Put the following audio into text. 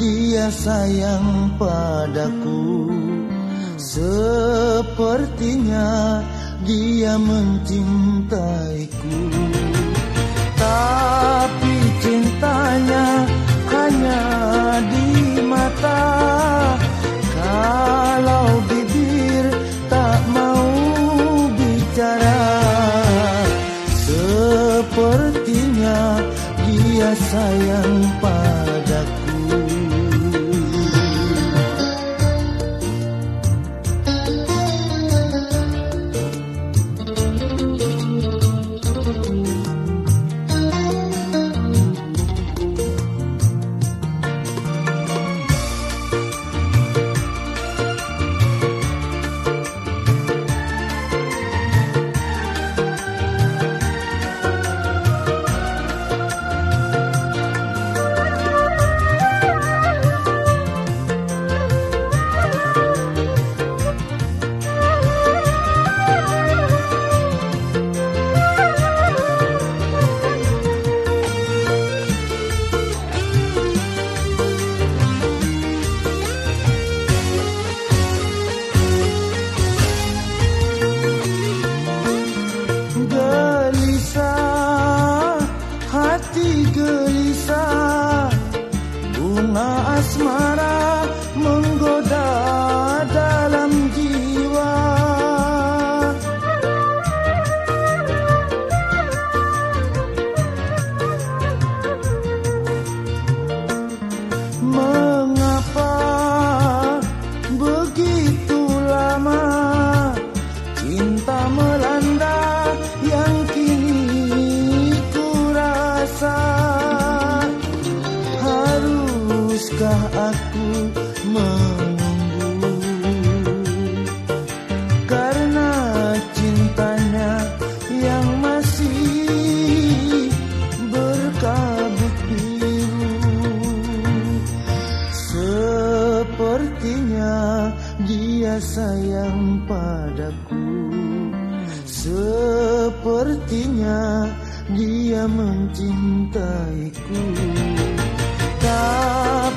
dia sayang padaku. Sepertinya dia mencintaiku. Tapi cintanya hanya di mata. Kalau bibir tak mau bicara Sepertinya dia sayang padaku smile. Menunggu Karena cintanya yang masih berkabut biru. Sepertinya dia sayang padaku. Sepertinya dia mencintaiku. Tak